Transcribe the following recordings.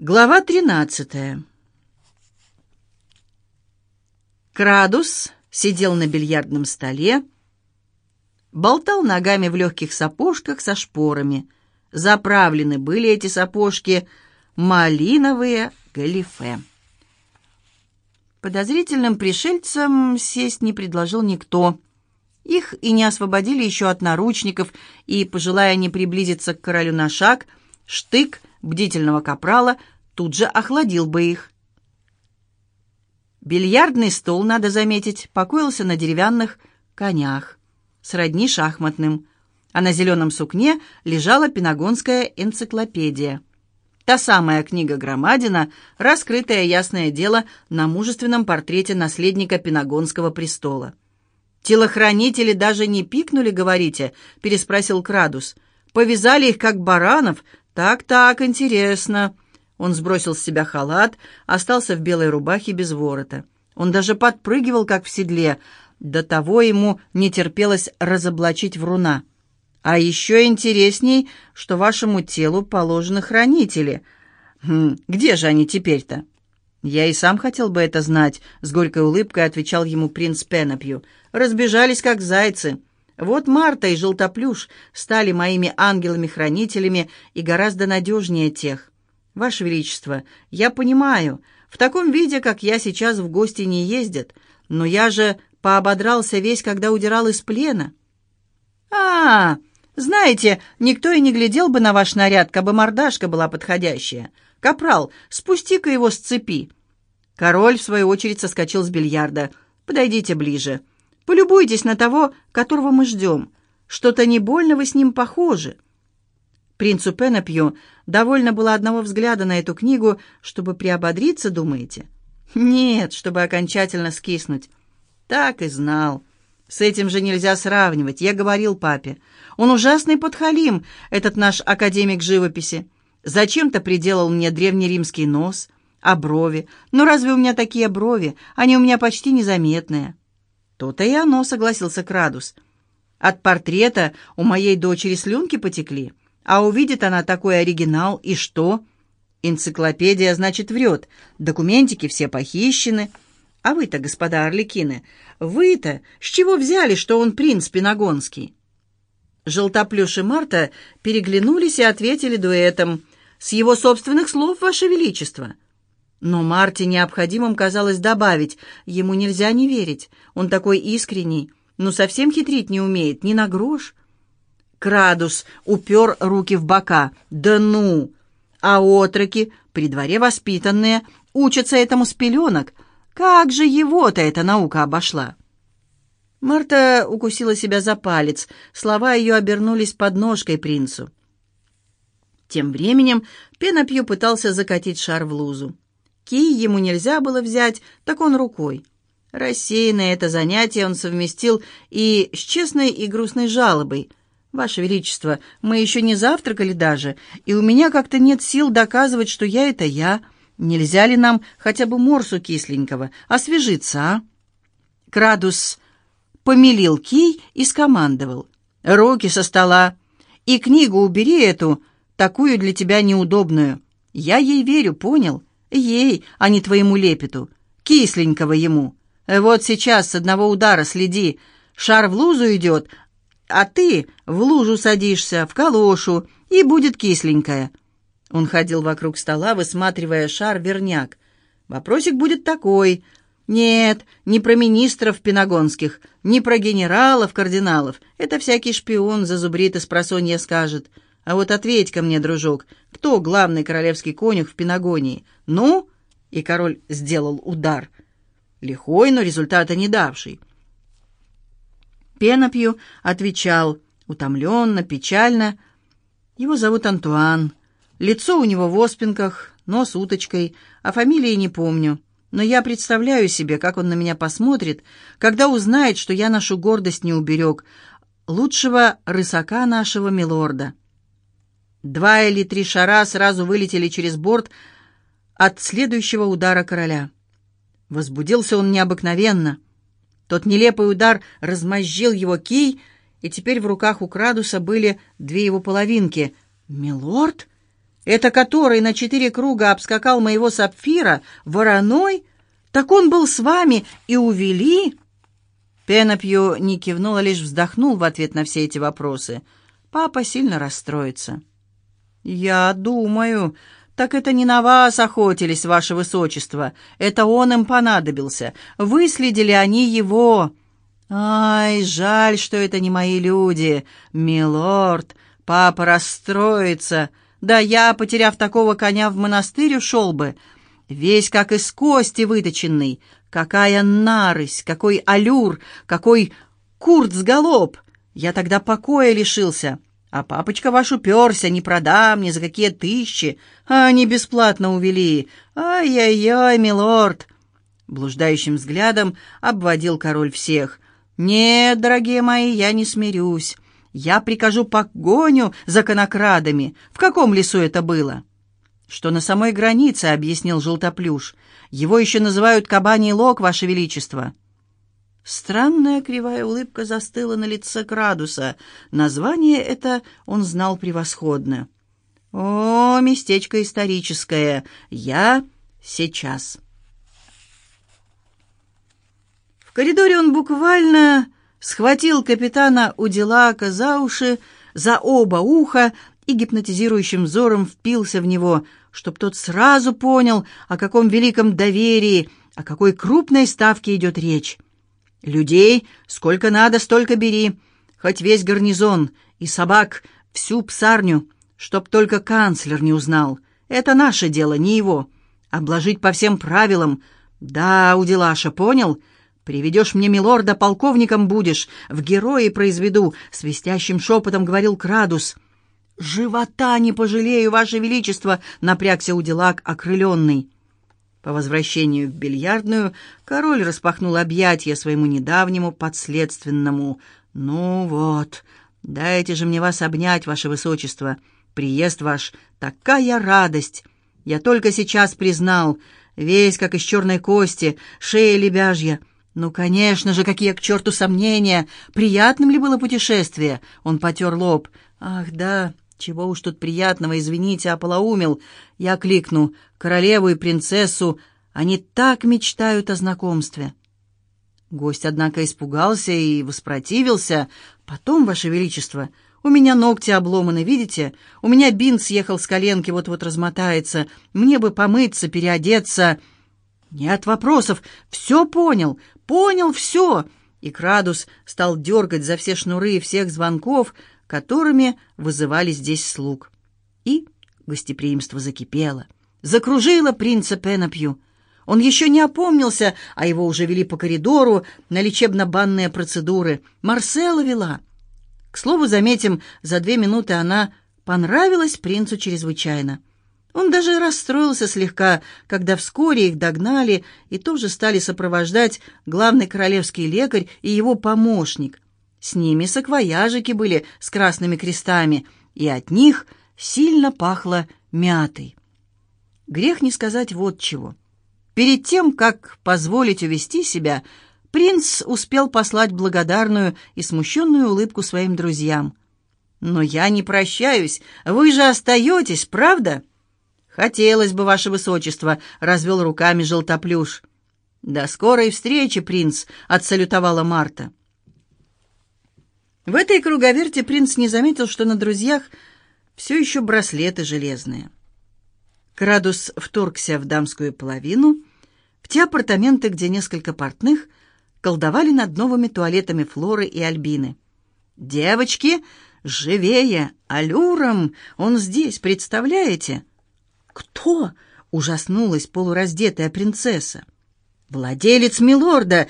Глава 13. Крадус сидел на бильярдном столе, болтал ногами в легких сапожках со шпорами. Заправлены были эти сапожки малиновые галифе. Подозрительным пришельцам сесть не предложил никто. Их и не освободили еще от наручников, и, пожелая не приблизиться к королю на шаг, штык бдительного капрала тут же охладил бы их. Бильярдный стол, надо заметить, покоился на деревянных конях, сродни шахматным, а на зеленом сукне лежала пенагонская энциклопедия. Та самая книга Громадина, раскрытая, ясное дело, на мужественном портрете наследника Пенагонского престола. «Телохранители даже не пикнули, говорите?» — переспросил Крадус. «Повязали их, как баранов, «Так-так, интересно». Он сбросил с себя халат, остался в белой рубахе без ворота. Он даже подпрыгивал, как в седле. До того ему не терпелось разоблачить вруна. «А еще интересней, что вашему телу положены хранители. Хм, где же они теперь-то?» «Я и сам хотел бы это знать», — с горькой улыбкой отвечал ему принц Пенопью. «Разбежались, как зайцы. Вот Марта и Желтоплюш стали моими ангелами-хранителями и гораздо надежнее тех. Ваше Величество, я понимаю, в таком виде, как я сейчас, в гости не ездят, но я же поободрался весь, когда удирал из плена. а, -а, -а знаете, никто и не глядел бы на ваш наряд, кабы мордашка была подходящая. Капрал, спусти-ка его с цепи. Король, в свою очередь, соскочил с бильярда. «Подойдите ближе». Полюбуйтесь на того, которого мы ждем. Что-то не больно вы с ним похожи». Принцу Пенопью довольно было одного взгляда на эту книгу, чтобы приободриться, думаете? Нет, чтобы окончательно скиснуть. Так и знал. С этим же нельзя сравнивать, я говорил папе. Он ужасный подхалим, этот наш академик живописи. Зачем-то приделал мне древнеримский нос, а брови. Ну разве у меня такие брови? Они у меня почти незаметные. «То-то и оно», — согласился Крадус. «От портрета у моей дочери слюнки потекли, а увидит она такой оригинал, и что?» «Энциклопедия, значит, врет. Документики все похищены. А вы-то, господа Орликины, вы-то с чего взяли, что он принц Пенагонский?» Желтоплюш и Марта переглянулись и ответили дуэтом. «С его собственных слов, Ваше Величество!» Но Марте необходимым казалось добавить, ему нельзя не верить, он такой искренний, ну совсем хитрить не умеет, ни на грош. Крадус упер руки в бока. «Да ну! А отроки, при дворе воспитанные, учатся этому с пеленок. Как же его-то эта наука обошла?» Марта укусила себя за палец. Слова ее обернулись подножкой принцу. Тем временем Пенопью пытался закатить шар в лузу. Кий ему нельзя было взять, так он рукой. Рассеянное это занятие он совместил и с честной и грустной жалобой. «Ваше Величество, мы еще не завтракали даже, и у меня как-то нет сил доказывать, что я — это я. Нельзя ли нам хотя бы морсу кисленького освежиться, а?» Крадус помелил кий и скомандовал. «Руки со стола! И книгу убери эту, такую для тебя неудобную. Я ей верю, понял? Ей, а не твоему лепету. Кисленького ему. Вот сейчас с одного удара следи. Шар в лузу идет, а ты в лужу садишься, в калошу, и будет кисленькая». Он ходил вокруг стола, высматривая шар-верняк. «Вопросик будет такой. Нет, не про министров пенагонских, не про генералов, кардиналов. Это всякий шпион зазубрит и спросонья скажет. А вот ответь ко мне, дружок, кто главный королевский конюх в Пенагонии? Ну?» И король сделал удар. Лихой, но результата не давший. Пенопью отвечал, утомленно, печально. Его зовут Антуан. Лицо у него в оспинках, нос уточкой, а фамилии не помню. Но я представляю себе, как он на меня посмотрит, когда узнает, что я нашу гордость не уберег, лучшего рысака нашего милорда. Два или три шара сразу вылетели через борт от следующего удара короля. Возбудился он необыкновенно. Тот нелепый удар размозжил его кий, и теперь в руках у Крадуса были две его половинки. «Милорд?» Это который на четыре круга обскакал моего сапфира вороной? Так он был с вами и увели?» Пенопью не кивнул, а лишь вздохнул в ответ на все эти вопросы. Папа сильно расстроится. «Я думаю, так это не на вас охотились, ваше высочество. Это он им понадобился. Выследили они его. Ай, жаль, что это не мои люди. Милорд, папа расстроится. Да я, потеряв такого коня, в монастырь ушел бы. Весь как из кости выточенный. Какая нарысь, какой алюр, какой курт-сголоб. Я тогда покоя лишился. А папочка ваш уперся, не продам ни за какие тысячи, а они бесплатно увели. Ай-яй-яй, милорд!» Блуждающим взглядом обводил король всех. «Нет, дорогие мои, я не смирюсь. Я прикажу погоню за конокрадами. В каком лесу это было?» «Что на самой границе», — объяснил Желтоплюш. «Его еще называют Кабаний Лог, Ваше Величество». Странная кривая улыбка застыла на лице Крадуса. Название это он знал превосходно. «О, местечко историческое! Я сейчас!» В коридоре он буквально схватил капитана Уделака за уши, за оба уха и гипнотизирующим взором впился в него, чтоб тот сразу понял, о каком великом доверии, о какой крупной ставке идет речь. Людей сколько надо, столько бери, хоть весь гарнизон, и собак, всю псарню, чтоб только канцлер не узнал. Это наше дело, не его. Обложить по всем правилам. Да, Уделаша, понял? Приведешь мне милорда, полковником будешь, в герои произведу, свистящим шепотом говорил Крадус. «Живота не пожалею, Ваше Величество!» — напрягся Уделак, окрыленный. По возвращению в бильярдную король распахнул объятия своему недавнему подследственному. «Ну вот, дайте же мне вас обнять, ваше высочество. Приезд ваш — такая радость! Я только сейчас признал, весь как из черной кости, шея лебяжья. Ну, конечно же, какие к черту сомнения! Приятным ли было путешествие?» Он потер лоб. «Ах, да, чего уж тут приятного, извините, ополоумел. Я кликну королеву и принцессу. Они так мечтают о знакомстве. Гость, однако, испугался и воспротивился. Потом, Ваше Величество, у меня ногти обломаны, видите? У меня бинт съехал с коленки, вот-вот размотается. Мне бы помыться, переодеться. Нет вопросов. Все понял. Понял все. И Крадус стал дергать за все шнуры всех звонков, которыми вызывали здесь слуг. И гостеприимство закипело, закружило принца Пенопью. Он еще не опомнился, а его уже вели по коридору на лечебно-банные процедуры. Марсела вела. К слову, заметим, за две минуты она понравилась принцу чрезвычайно. Он даже расстроился слегка, когда вскоре их догнали и тоже стали сопровождать главный королевский лекарь и его помощник, с ними саквояжики были с красными крестами, и от них сильно пахло мятой. Грех не сказать вот чего. Перед тем, как позволить увести себя, принц успел послать благодарную и смущенную улыбку своим друзьям. «Но я не прощаюсь, вы же остаетесь, правда?» «Хотелось бы, ваше высочество», — развел руками желтоплюш. «До скорой встречи, принц», — отсалютовала Марта. В этой круговерте принц не заметил, что на друзьях все еще браслеты железные. Крадус вторгся в дамскую половину, в те апартаменты, где несколько портных колдовали над новыми туалетами Флоры и Альбины. «Девочки, живее! Алюром! Он здесь, представляете?» «Кто?» — ужаснулась полураздетая принцесса. «Владелец Милорда!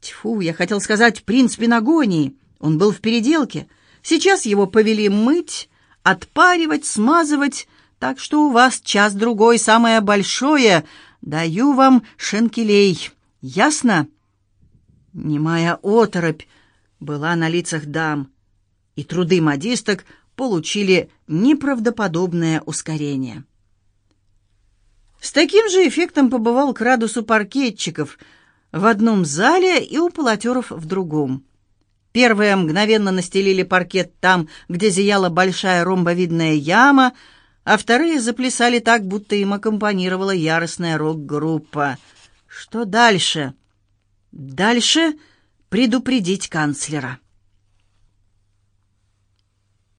Тьфу, я хотел сказать, принц Пенагонии!» Он был в переделке. Сейчас его повели мыть, отпаривать, смазывать, так что у вас час-другой самое большое. Даю вам шенкелей. Ясно?» Немая оторопь была на лицах дам, и труды модисток получили неправдоподобное ускорение. С таким же эффектом побывал Крадус у паркетчиков в одном зале и у полотеров в другом. Первые мгновенно настелили паркет там, где зияла большая ромбовидная яма, а вторые заплясали так, будто им аккомпанировала яростная рок-группа. Что дальше? Дальше предупредить канцлера.